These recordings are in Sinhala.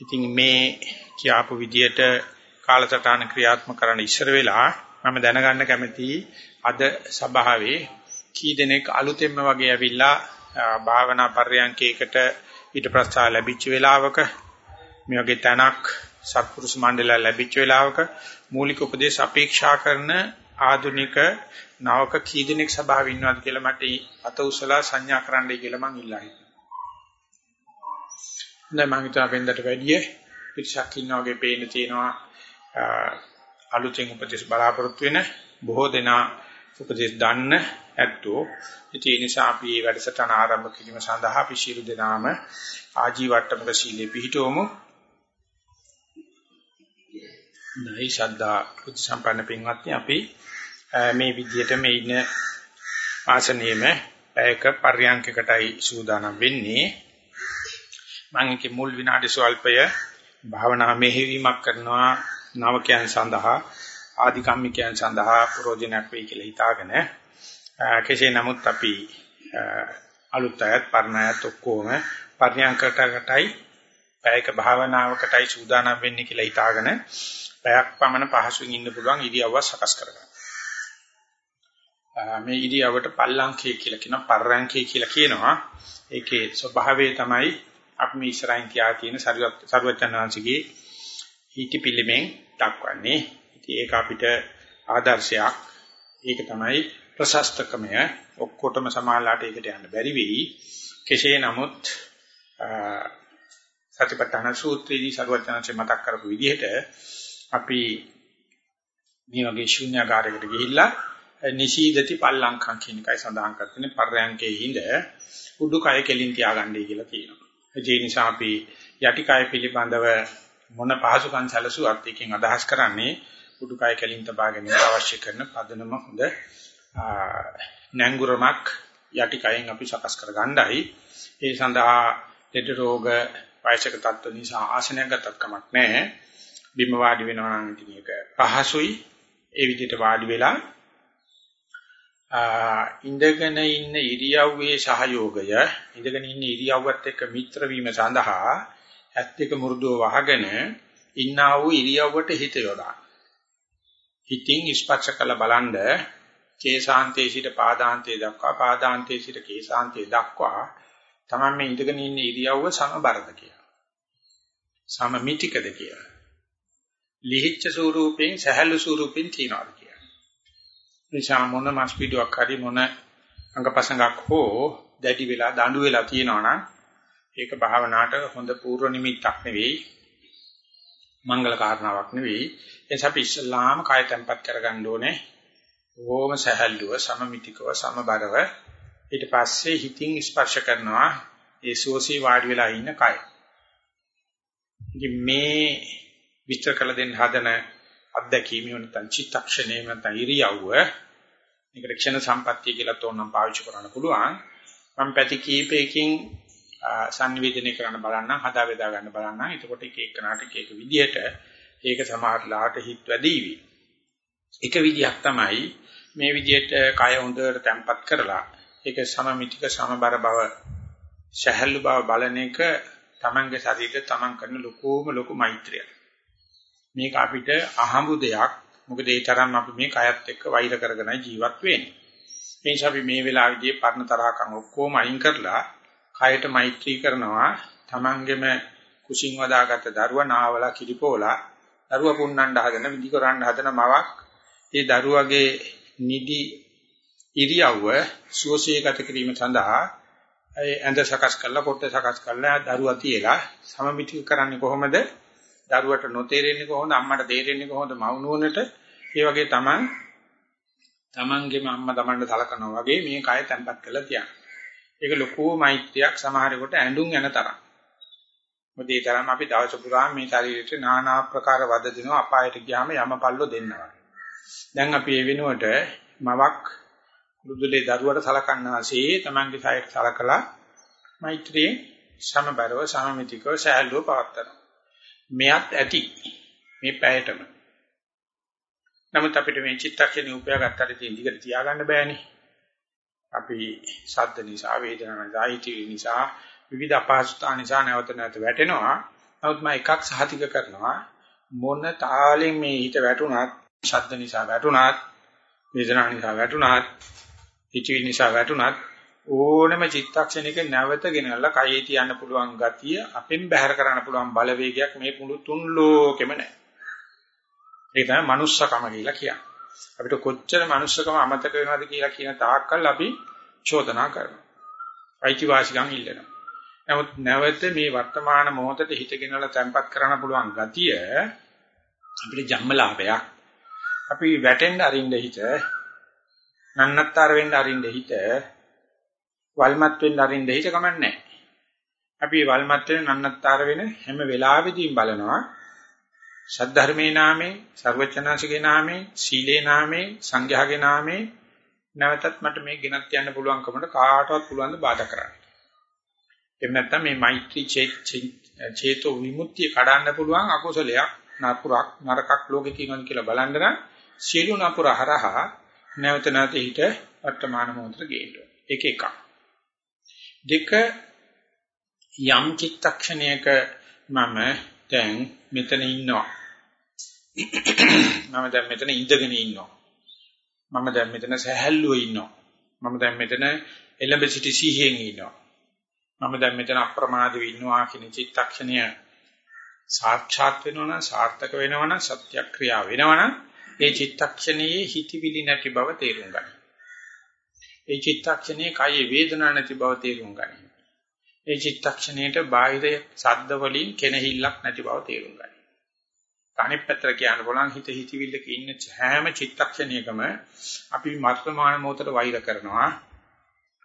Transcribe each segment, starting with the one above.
ඉතින් මේ කියාපු විදියට කාලසටහන ක්‍රියාත්මක කරන්න ඉස්සර වෙලා මම දැනගන්න කැමතියි අද සභාවේ කී දෙනෙක් අලුතෙන්ම වගේ ඇවිල්ලා භාවනා පර්යංකයකට ඊට ප්‍රස්තාව ලැබිච්ච වෙලාවක මේ වගේ තැනක් සත්පුරුෂ මණ්ඩලය ලැබිච්ච වෙලාවක මූලික උපදේශ අපේක්ෂා කරන ආධුනික නවක කී දෙනෙක් සභාවේ ඉන්නවද කියලා මට අත උසලා සංඥා කරන්නයි කියලා මං ඉල්ලා හිටියා. දැන් මම හිතුවා වෙන්දට වැඩිය පිටසක් ඉන්නා වගේ පේන්න තියෙනවා අලුතෙන් උපදේශ බලාපොරොත්තු වෙන බොහෝ දෙනා උපදේශ දන්න ඇත්තෝ ඒ නිසා අපි මේ වැඩසටහන ආරම්භ කිරීම සඳහා අපි ශිරු දෙනාම ආජීවට්ටමක සීලේ පිහිටවමු. නයි ශද්ධා බුද්ධ සම්පන්න පින්වත්නි අපි මේ විදියට මේ ඉන්න ආසනයේම පැයක පර්යංකකටයි සූදානම් වෙන්නේ. මම ඒකේ මුල් විනාඩි ස්වල්පය භාවනා මෙහෙවීමක් කරනවා නවකයන් සඳහා ආධිකම්මිකයන් සඳහා ප්‍රෝජනක් වෙයි කියලා හිතාගෙන කෙසේ නමුත් අපි අලුත් අයත් පරණ අයත් ඔක්කොම පර්යංකකටයි පැයක භාවනාවකටයි සූදානම් වෙන්නේ කියලා හිතාගෙන පැයක් පමණ පහසුවෙන් ඉන්න පුළුවන් ඉරියව්ව සකස් කරගන්න. මේ ඉරියව්වට පල්ලංකේ කියලා කියනවා පර්යංකේ කියලා කියනවා. ඒකේ ස්වභාවය තමයි අපි මේ ඉස්සරහින් තියා තියෙන සරුවචනාංශිකේ ඊටි පිළිමෙන් දක්වන්නේ. ඉතින් ඒක අපිට ආදර්ශයක්. ඒක තමයි ප්‍රශස්තකමය. ඔක්කොටම සමාලාට ඒකට යන්න බැරි වෙයි. කෙසේ නමුත් සතිපට්ඨාන සූත්‍රයේදී සරුවචනාංශේ මතක් කරපු විදිහට අපි මේ වගේ ශූන්‍යකාරයකට ගිහිල්ලා නිශීදති පල්ලංකම් කියන එකයි සඳහන් කරන්නේ පර්යංකේ හිඳ උඩුකය කෙලින් තියාගන්නයි කියලා කියනවා. ඒ නිසා අපි යටිකය පිළිබඳව මොන පහසුකම් සැලසුවත් එකකින් අදහස් කරන්නේ උඩුකය කෙලින් තබා ගැනීම අවශ්‍ය කරන පදනම හොඳ නැංගුරමක් යටිකයෙන් අපි සකස් කර ගන්නයි. ඒ සඳහා ලෙඩ රෝග වයසක තත්ත්ව නිසා ආසනයක් ගතත් කමක් නැහැ. බිම වාඩි වෙනවා නම් ඉතින් ඒක පහසුයි. ඒ විදිහට වාඩි වෙලා ඉඳගෙන ඉන්න ඉරියව්වේ සහයෝගය ඉඳගෙන ඉන්න ඉරියව්වත් එක්ක මිත්‍ර වීම සඳහා ඇත් දෙක මුරුදුව වහගෙන ඉන්නා වූ ඉරියව්වට හිත යොදා. හිතින් ස්පර්ශ කළ බලන්ඩ කේශාන්තයේ සිට පාදාන්තයේ දක්වා පාදාන්තයේ සිට කේශාන්තයේ දක්වා තමයි මේ ඉඳගෙන ඉන්න ඉරියව්ව සමබරද කියලා. සමමිතිකද කියලා. ලිහිච්ඡ ස්වරූපයෙන් සහැල්ලු ස්වරූපයෙන් තියනවාද කියලා. නිසා මොන මස් පිටුවක් හරි මොන අංගපසංගක් හෝ දැඩි වෙලා දඬු වෙලා තියෙනවා නම් ඒක භාවනාවට හොඳ පූර්ව නිමිත්තක් නෙවෙයි. මංගල කාරණාවක් නෙවෙයි. එනිසා අපි ඉස්ලාම කාය tempat කරගන්න ඕනේ. ඕම සහැල්ලුව සමමිතිකව සමබරව. ඊට පස්සේ හිතින් ස්පර්ශ කරනවා ඒ සෝසී වාඩි වෙලා ඉන්න කය. ඉතින් මේ විස්තර කළ දෙන්න හදන අත්දැකීම නැත්නම් චිත්තක්ෂණය නැත්නම් ඉරියව්ව මේකට ක්ෂණ සම්පත්තිය කියලා තෝරනම් පාවිච්චි කරන්න පුළුවන්. මම පැති කීපයකින් සංනිවේදනය කරන්න බලන්න, හදා බෙදා ගන්න බලන්න. එතකොට එක එකනාට එක එක විදිහට ඒක සමහරලාට හිත වැඩිවි. එක විදිහක් තමයි මේ විදිහට කය හොඳට තැම්පත් කරලා ඒක සමමිතික සමබර බව සහැල්ලු බව බලන එක තමන්ගේ ශරීරය තමන් කරන ලොකෝම ලොකු මෛත්‍රියක්. මේක අපිට අහඹු දෙයක්. මොකද ඒ තරම් අපි මේ කයත් එක්ක වෛර කරගෙනයි ජීවත් වෙන්නේ. ඒ නිසා අපි මේ වෙලාවේදී පරණ තරහකම් ඔක්කොම අයින් කරලා කයට මෛත්‍රී කරනවා. Tamanගෙම කුසින් වදාගත්ත දරුවා නාවලා කිරිපෝලා දරුවා පුන්නන්න හදන විදි කරන්න හදන මවක් ඒ දරුවගේ නිදි ඉරියව්ව සුවසේ ගත කිරීම සඳහා ඇඳ සකස් කරලා පොට්ට සකස් කරලා දරුවා තියලා සමමිතික කරන්නේ කොහොමද දරුවට නොතේරෙන්නේ කොහොමද අම්මට තේරෙන්නේ කොහොමද මවුනුවනට ඒ වගේ තමන් තමන්ගේම අම්මා තමන්ට සලකනවා වගේ මේ කය තැම්පත් කරලා තියන්න. ඒක ලොකු මෛත්‍රියක් සමහරෙකුට ඇඬුම් යන තරම්. මොකද ඒ තරම් අපි දවස පුරා මේ ශරීරයට নানা ආකාර වද දෙනවා අපායට ගියාම යමපල්ලෝ දෙන්නවා. දැන් අපි ඒ වෙනුවට මවක් කුරුදුලේ දරුවට සලකන්නාසේ තමන්ගේ සායක සලකලා මෛත්‍රියේ සමබරව සමමිතිකව සහැල්ලුව පවත්නවා. මෙයත් ඇති මේ පැයටම. නමුත් අපිට මේ චිත්තක්ෂණේ උපයාගත්තට තියෙන දිගට තියාගන්න බෑනේ. අපි ශබ්ද නිසා, වේදනා නිසා, හිතවිලි නිසා, විවිධ අපහසුතා නිසා නැවත නැවත වැටෙනවා. නමුත් මම එකක් සහතික කරනවා මොන තාලෙන් මේ හිත වැටුණත්, ශබ්ද නිසා වැටුණත්, වේදනා නිසා වැටුණත්, හිතවිලි නිසා වැටුණත් ඕනම චිත්තක්ෂණයක නැවත ගෙනල්ලා කයේ තියන්න පුළුවන් ගතිය අපෙන් බැහැර කරන්න පුළුවන් බලවේගයක් මේ මුළු තුන් ලෝකෙම නැහැ. ඒක තමයි manussකම කියලා කියන්නේ. අපිට කොච්චර manussකම අමතක වෙනවද කියලා කියන තාක්කල් අපි චෝදනා කරනවා. අයිතිවාසිකම් ඉල්ලනවා. නමුත් නැවත මේ වර්තමාන මොහොතේ හිතගෙනලා තැම්පත් කරන්න පුළුවන් ගතිය අපිට ජම්මලාභයක්. අපි වැටෙන්න අරින්න හිත නන්නත්තර වෙන්න අරින්න හිත වල්මත් වෙන්න අරින්න හිත කමන්නේ අපි වල්මත් වෙන නන්නත්තර වෙන හැම වෙලාවෙදීම බලනවා සද්ධර්මේ නාමයෙන් ਸਰවචනාසිකේ නාමයෙන් සීලේ නාමයෙන් සංඝයාගේ නාමයෙන් නැවතත් මට මේ ගෙනත් යන්න පුළුවන්කමට කාටවත් පුළුවන් ද බාධා කරන්න. එහෙම නැත්නම් මේ මෛත්‍රී චේතෝ විමුක්තිය කඩන්න පුළුවන් අකුසලයක් නපුරක් නරකක් ලෝකේ තියෙනවා කියලා බලන්න නම් සියලු නපුර හරහා නැවත නැවත හිත වර්තමාන මොහොතට ගේන්න. ඒක එකක්. දෙක යම් චිත්තක්ෂණයක මම දැන් මෙතන ඉන්නවා. මම දැන් මෙතන ඉඳගෙන ඉන්නවා. මම දැන් මෙතන සැහැල්ලුව ඉන්නවා. මම දැන් මෙතන එළඹ සිටි සිහියෙන් ඉන්නවා. මම දැන් මෙතන අප්‍රමාදව ඉන්නවා කියන චිත්තක්ෂණය සාක්ෂාත් වෙනවනම් සාර්ථක වෙනවනම් සත්‍යක්‍රියා වෙනවනම් ඒ චිත්තක්ෂණයේ හිතවිලි නැති බව තේරුම් ගන්න. ඒ චිත්තක්ෂණයේ කය වේදනා නැති බව තේරුම් ගන්න. ඒ චිත්තක්ෂණයට බාහිර ශබ්ද වලින් කෙනහිල්ලක් නැති බව තේරුම් ගන්න. අනිත් පැත්තට කියන්න බලන් හිත හිතවිල්ලක ඉන්න හැම චිත්තක්ෂණයකම අපි වර්තමාන මොහොතට වෛර කරනවා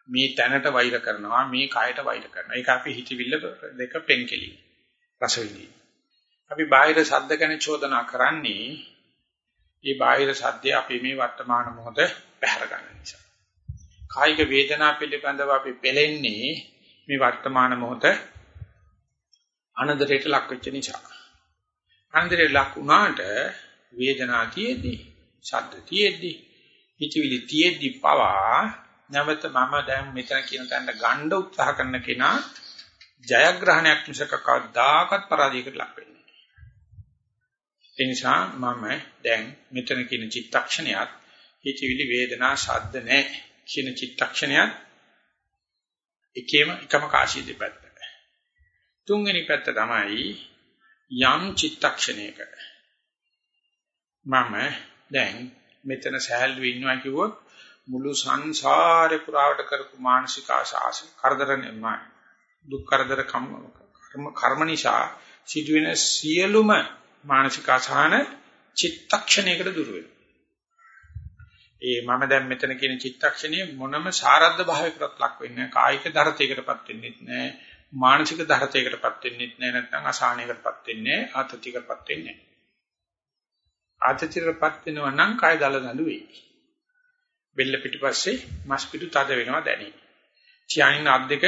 මේ තැනට වෛර කරනවා මේ කයට වෛර කරනවා ඒක අපි හිතවිල්ල දෙක පෙන්කෙලි රසවිලි අපි බාහිර ශබ්ද ගැන චෝදනා කරන්නේ මේ බාහිර සද්දේ අපි මේ වර්තමාන මොහොත පැහැර ගන්න නිසා කායික වේදනා පිළිබඳව අපි පෙලෙන්නේ මේ වර්තමාන මොහොත අනදරයට ලක් වෙච්ච නිසා අනදරයට ලක් වුණාට වේදනා තියෙද්දි ශබ්ද තියෙද්දි හිතවිලි තියෙද්දි පවා නැවත මම දැන් මෙතන කියන තැනට ගන්න උත්සාහ කරන කෙනා ජයග්‍රහණයක් මිසක කවදාකවත් පරාජයකට ලක් වෙන්නේ නැහැ. ඒ නිසා මම දැන් මෙතන කියන චිත්තක්ෂණයත් හිතවිලි වේදනා ශබ්ද නැහැ කියන චිත්තක්ෂණයත් එකේම එකම කාශිය දෙපැත්ත. තුන්වෙනි පැත්ත තමයි යම් චිත්තක්ෂණයක මම දැන් මෙතන සහැල්ලු ඉන්නවා කිව්වොත් මුළු සංසාරේ පුරාවට කරපු මානසික ආශාස කරදර නෙමයි දුක් කරදර කර්ම කර්ම නිසා සිදුවෙන සියලුම මානසික අසහන චිත්තක්ෂණයකට දුර වෙනවා. ඒ මම දැන් මෙතන කියන චිත්තක්ෂණයේ මොනම සාරද්ද භාවයකටත් ලක් වෙන්නේ නැහැ. කායික ධරතයකටපත් වෙන්නේ නැහැ. මානසික ධරතයකටපත් වෙන්නේ නැහැ. නැත්නම් අසහනයකටපත් වෙන්නේ නැහැ. ආතතියකටපත් වෙන්නේ නැහැ. ආතතියකටපත් වෙනවා නම් කාය දල දඬු වෙයි. බෙල්ල පිටිපස්සේ මස් පිටු තද වෙනවා දැනේ. චියානින් අත් දෙක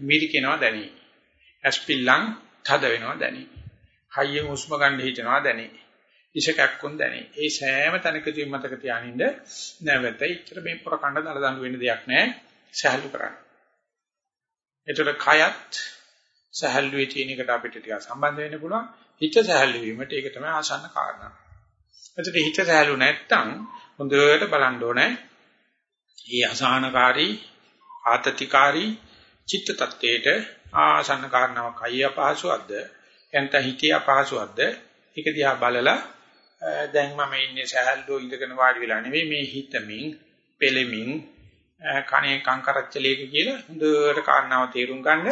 මිරිකෙනවා දැනේ. ඇස්පිල්ලම් තද වෙනවා දැනේ. හයියෙන් හුස්ම ගන්න හිතෙනවා දැනේ. ඉෂ කැක්කුම් දැනේ. ඒ සෑම තැනකදී මතක තියානින්න නැවත ඉතර මේ පොර කණ්ඩ දල දඬු වෙන්න දෙයක් නැහැ. සහැල්ලු කරන්න. ඒතර කයත් සහැල්ලුවේ තියෙන එකට අපිට ටිකක් සම්බන්ධ වෙන්න පුළුවන්. හිත සහැල්ලු වීමට ඒක තමයි ආසන්න කාරණා. එතකොට හිත සහැල්ලු නැත්තම් හොඳට බලන්න ඕනේ මේ අසහනකාරී ආතතිකාරී චිත්ත tattේට ආසන්න කාරණාවක් අය අපහසුවක්ද එන්ට හිතේ අපහසුවක්ද ඒක දිහා බලලා දැන් මම ඉන්නේ සහැල්ලුව ඉඳගෙන වාඩි වෙලා නෙවෙයි මේ හිතමින් පෙලෙමින් කණේ කංකරච්චලයක කියලා හොඳට කාරණාව තේරුම් ගන්න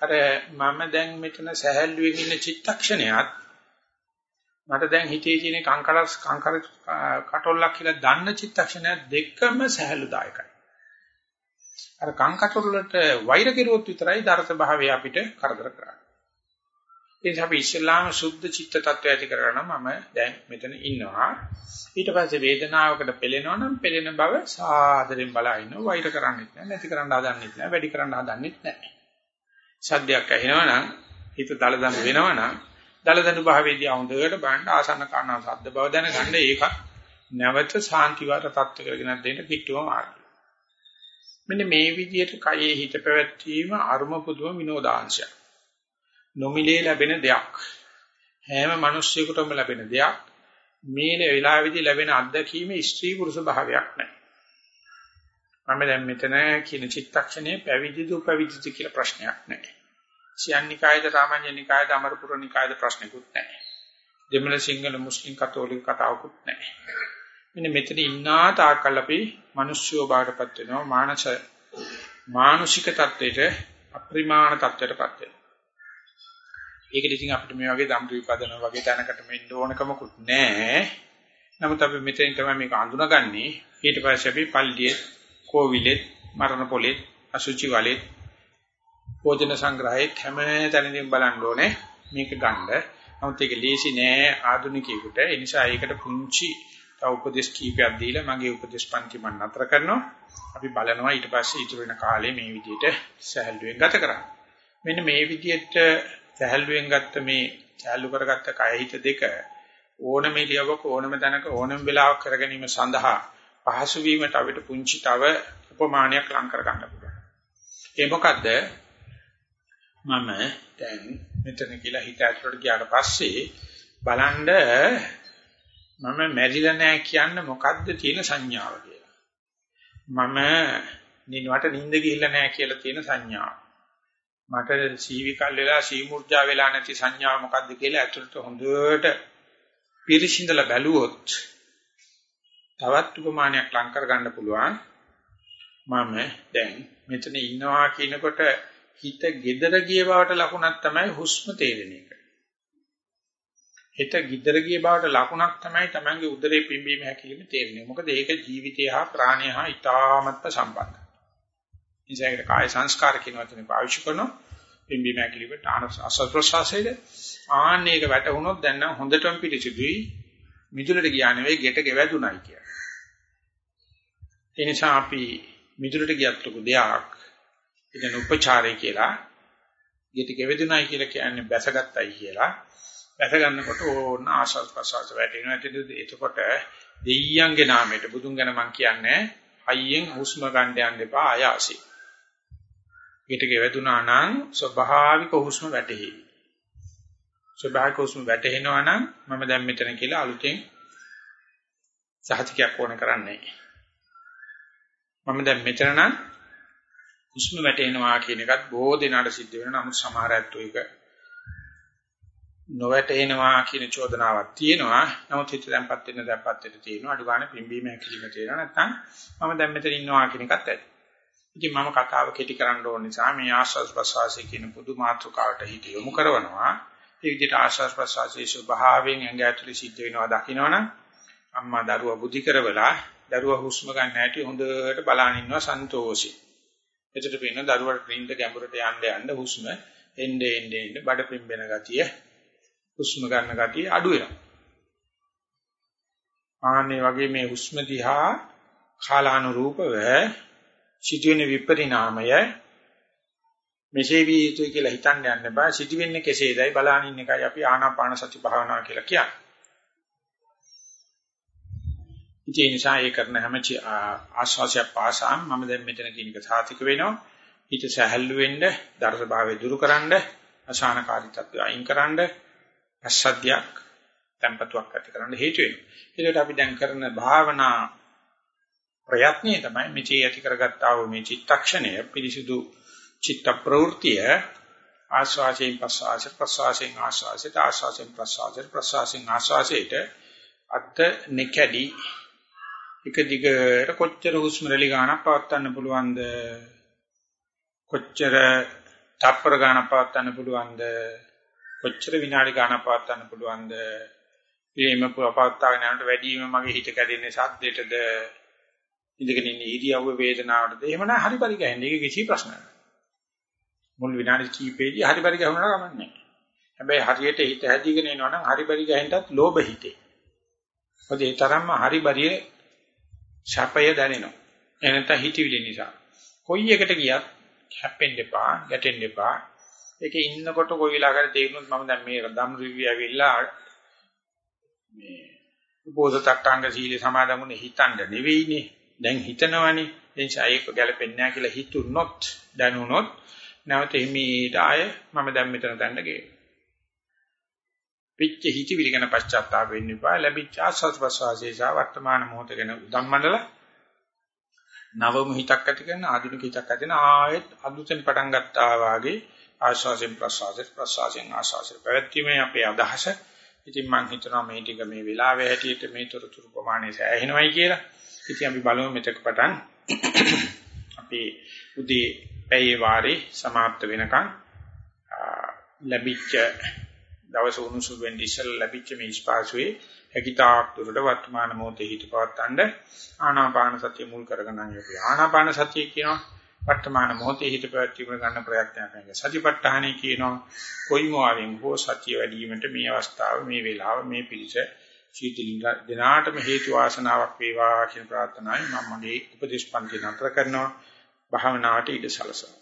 අර මම දැන් මෙතන සහැල්ලුවෙන් ඉන්න චිත්තක්ෂණයත් මට දැන් හිතේ තියෙන කංකරස් කංකර කටොල්ලක් කියලා දන්න චිත්තක්ෂණය දෙකම සහැල්ලුදායකයි. අර කංකටොල්ලට වෛර කෙරුවොත් විතරයි දරත භාවය අපිට කරදර කරන්නේ. ඒ නිසා අපි ඉස්ලාම සුද්ධ චිත්ත tattwa ඇති කරගන්න මම දැන් මෙතන ඉන්නවා. ඊට පස්සේ වේදනාවකට පෙළෙනවා නම් පෙළෙන බව සාදරෙන් බලා ඉන්නවා. වෛර කරන්නෙත් නැහැ, නැති කරන්න හදන්නෙත් නැහැ, වැඩි කරන්න හදන්නෙත් නැහැ. සද්දයක් ඇහෙනවා නම් හිත දලදම් වෙනවා නම් දලදනු භාවයේදී හොඳට බලන්න ආසන්න කාරණා සද්ද බව දැනගන්න ඒක නැවත සාන්තිවාර තත්ත්ව කරගෙන දෙන්න කිට්ටුව මාර්ගය. මෙන්න මේ විදිහට කයේ හිත පැවැත්වීම අරුම පුදුම විනෝදාංශයක්. නොමිලේ ලැබෙන දෙයක්. හැම මිනිස්සෙකුටම ලැබෙන දෙයක්. මේ වෙලාවේදී ලැබෙන අත්දැකීමේ ස්ත්‍රී පුරුෂ භාවයක් නැහැ. මම දැන් මෙතන කියන චිත්තක්ෂණය පැවිදිද උපවිදිද කියලා ප්‍රශ්නයක් නැහැ. සියන්නිකායද රාමඤ්ඤනිකායද අමරපුරනිකායද ප්‍රශ්නකුත් නැහැ. දෙමළ සිංහල මුස්ලිම් කතෝලික කතාවකුත් නැහැ. මෙන්න මෙතන ඉන්නා තාකල් අපි මිනිස්සුව බාටපත් වෙනවා මානස මානුෂික தത്വෙට අප්‍රිමාණ தത്വෙටපත් වෙනවා. ඒකද ඉතින් අපිට මේ වගේ ධම්ම විපදන වගේ තැනකට මෙන්න ඕනකමකුත් නැහැ. නමුත් අපි මෙතෙන් තමයි මේක අඳුනගන්නේ. ඊට පස්සේ අපි පල්ලියේ, කෝවිලෙත්, මරණ පොලෙත්, අසුචි වලෙත්, භෝජන සංග්‍රහයේ හැම තැනදීම බලන්න ඕනේ මේක ගන්න. නමුත් ඒක ලේසි නෑ ආධුනිකයෙකුට. ඒ නිසා ඒකට පුංචි තව උපදේශ කීපයක් දීලා මගේ උපදේශ පන්ති මම නතර කරනවා. අපි බලනවා ඊට පස්සේ ඉතුරු වෙන කාලේ මේ විදිහට සහැල්ලුවෙන් ගත කරන්න. මෙන්න මේ විදිහට සහැල්ලුවෙන් ගත්ත මේ සහැල්ලු කරගත්ත කය හිත දෙක ඕනම ඉලියවක ඕනම තැනක ඕනම වෙලාවක කර ගැනීම සඳහා පහසු වීමට අපිට පුංචි තව උපමානයක් ලං කර ගන්න පුළුවන්. ඒ මොකද්ද? මම දැන් මෙතන කියලා හිත ඇතුලට ගියාට පස්සේ බලන්න මම මැරිලා නැහැ කියන්න මොකද්ද තියෙන සංඥාව කියලා. මම නිනවට නිින්ද ගිහිල්ලා නැහැ කියලා තියෙන සංඥාව. මට සීවිකල් වෙලා සීමුර්ජා වෙලා නැති සංඥාව මොකද්ද කියලා ඇතුළට හොඳට පිරිසිඳලා බැලුවොත් තවත් උපමානයක් ලං කර ගන්න පුළුවන්. මම දැන් මෙතන ඉන්නවා කියනකොට හිත gedara ගිය බවට ලකුණක් තමයි හුස්ම තේරෙන එක. හිත gedara ගිය බවට ලකුණක් තමයි Tamange උදරේ පිම්බීම හැකිලිම තේරෙන්නේ. මොකද ඒක ජීවිතය හා ප්‍රාණය හා ඊටාමත්ම සම්බන්ධයි. ඉතින් කාය සංස්කාර කියන වචනේ පාවිච්චි කරනවා. පිම්බීම හැකිලිමට ආසස්ප්‍රසාසයේද ආන්නේක වැටුණොත් දැන් නම් හොඳටම පිළිසිදුයි. මිදුලට ගියා නෙවෙයි ගෙට ගෙවැදුණයි කියලා. ඒ නිසා අපි මිදුලට ගියත් ලොකු දෙයක් ඉතින් උපචාරය කියලා ඊට ගෙවෙදුනයි කියලා කියන්නේ බැසගත්තයි කියලා. බැස ගන්නකොට ඕන ආශස් ප්‍රසවාස වැටෙනවා. එතකොට දෙයියන්ගේ නාමයට බුදුන් ගැන මම කියන්නේ අයියෙන් හුස්ම ගන්න යන්න එපා ආයාසි. ඊට ගෙවෙදුනා නම් ස්වභාවික හුස්ම වැටෙහි. ස්වභාවික හුස්ම වැටෙනවා නම් මම දැන් මෙතන කියලා අලුතෙන් සහතිකයක් ඕන කරන්නේ. මම දැන් මෙතන නම් හුස්ම වැටෙනවා කියන එකත් බොහෝ දෙනාට සිද්ධ වෙනවා. නමුත් සමහර ඇත්තෝ ඒක නොවැටෙනවා කියන චෝදනාවක් තියෙනවා. නමුත් හිත දැන්පත් වෙන දැන්පත් වෙන තියෙනවා. අඩු ගන්න පිම්බීම හැකිලිම තියෙනවා. නැත්නම් මම දැන් මෙතන ඉන්නවා කියන එකත් ඇති. ඉතින් මම කතාව කෙටි කරන්න ඕන නිසා මේ ආස්වාද ප්‍රසවාසය කියන පොදු මාතෘකාවට හිත යොමු කරනවා. ඒ විදිහට ආස්වාද ප්‍රසවාසයේ ස්වභාවයෙන් ඇඟ ඇතුලේ සිද්ධ වෙනවා දකින්නවනම් අම්මා දරුවා බුද්ධි කරවලා දරුවා හුස්ම ගන්න හැටි හොඳට බලන් ඉන්නවා සන්තෝෂේ. එතකොට පේන දරුවට රින්ද ගැඹුරට යන්න යන්න හුස්ම එnde ende ende බඩ පිම්බෙන ගතිය හුස්ම ගන්න ගතිය අඩු වෙනවා. ආන්නේ වගේ මේ හුස්ම දිහා කාලානුරූපව සිදුවෙන විපරිණාමය මෙසේ විය යුතුයි කියලා හිතන්න යන්න බෑ සිදුවෙන්නේ කෙසේදයි බලාගෙන ඉන්න එකයි අපි ආනාපාන සති භාවනාව කියලා කියන්නේ. ඉතින් ඒ නිසා ඒ කරන හැම ආශ්වාසය පාසාම මම දැන් මෙතන කියන එක සාතික වෙනවා. ඊට සැහැල්ලු වෙන්න, දරස භාවය දුරු කරන්න, අසහනකාරී තත්ත්වය අයින් කරන්න, අසද්දයක්, tempatuක් ඇති කරන්න හේතු වෙනවා. ඒකට අපි දැන් කරන භාවනා ප්‍රයත්නය තමයි මෙචේ ඇති කරගත්තා වූ මේ චිත්තක්ෂණය පිරිසිදු චිත්ත ප්‍රවෘතිය ආස්වාසයෙන් ප්‍රසවාස ප්‍රසවාසයෙන් ආස්වාසයට ආස්වාසයෙන් ප්‍රසවාසයට ප්‍රසවාසයෙන් ආස්වාසයට අත් නෙකඩි එක දිගට කොච්චර හුස්ම රැලි ගන්නක් පවත්වන්න පුළුවන්ද? කොච්චර තප්පර ගන්නක් පවත්වන්න පුළුවන්ද? කොච්චර විනාඩි ගන්නක් පවත්වන්න පුළුවන්ද? ප්‍රේම පවත්වාගෙන යනකොට වැඩිම මගේ හිත කැඩෙන්නේ සද්දෙටද? ඉඳගෙන ඉන්න ඉරියව්ව වේදනාවටද එහෙම නැහැ හරි පරි ගහන්නේ ඒක කිසි ප්‍රශ්නයක් මුල් විනාඩි කිහිපෙදී හරි පරි ගහනවා කමන්නේ හැබැයි හරියට හිත හැදීගෙන එනවා නම් හරි පරි ගහින්නත් ලෝභ හිතේ මොකද ඒ තරම්ම හරි බරිය ශපය දැනෙනවා. එනත හිතවිලි නිසා. කොයි එකට ගියත් හැප්පෙන්න එපා, ගැටෙන්න එපා. ඒකේ ඉන්නකොට කොයි වෙලාවකට තේරුනොත් මම දැන් මේ ධම් රිවි ඇවිල්ලා මේ උපෝසතට්ටාංග සීල සමාදන්ුනේ හිතන්න නෙවෙයිනේ. දැන් හිතනවනේ. ඒ නිසා ඒක ගැලපෙන්නේ නැහැ කියලා හිතුනොත් දැනුනොත් නැවත හිමීට ආය මම දැන් මෙතන තැන්න ගේනවා. පිච්ච හිතවිලි ගැන පශ්චාත්තාප වෙන්න එපා. ලැබිච්ච ආස්වාද ප්‍රසවාසයේ සා වර්තමාන මොහොත ගැන උදම්මනල නවම හිතක් ඇති කරන ආධුනික හිතක් ඇති වෙන ආයෙත් අලුතෙන් පටන් ගත්තා වාගේ ආස්වාසයෙන් ප්‍රසවාසයෙන් ප්‍රසවාසයෙන් ආස්වාසයෙන් පැවැත්ීමේ අපේ අදහස. ඉතින් මම හිතනවා මේ ටික මේ වෙලාවේ හැටියට මේ තොරතුරු ප්‍රමාණය සෑහෙනවයි කියලා. ඉතින් අපි බලමු මෙතක පටන් අපි උදේ පැයේ වාරේ સમાપ્ત වෙනකන් ලැබිච්ච දවස උණුසුම් වෙන්න ඉස්සෙල්ලා ලැබිච්ච මේ ස්පාසුවේ හැකිතාක් දුරට වර්තමාන මොහොතේ හිත පවත්තන්න ආනාපාන සතිය මුල් කරගෙන යන්නේ. ආනාපාන සතිය කියනවා වර්තමාන මොහොතේ හිත පැවැත්වීම ගන්න ප්‍රයත්නයක් නේද. සතිපට්ඨානෙ කියනවා කොයිම ආවෙන් හෝ සතිය වැඩි වීමට මේ අවස්ථාව මේ වෙලාව මේ පිළිස සීතලින්ග දිනාටම හේතු වාසනාවක් වේවා කියන ප්‍රාර්ථනාවයි මම මගේ උපදේශ පන්ති නතර කරනවා. භාවනාවට ඉඩ සලසනවා.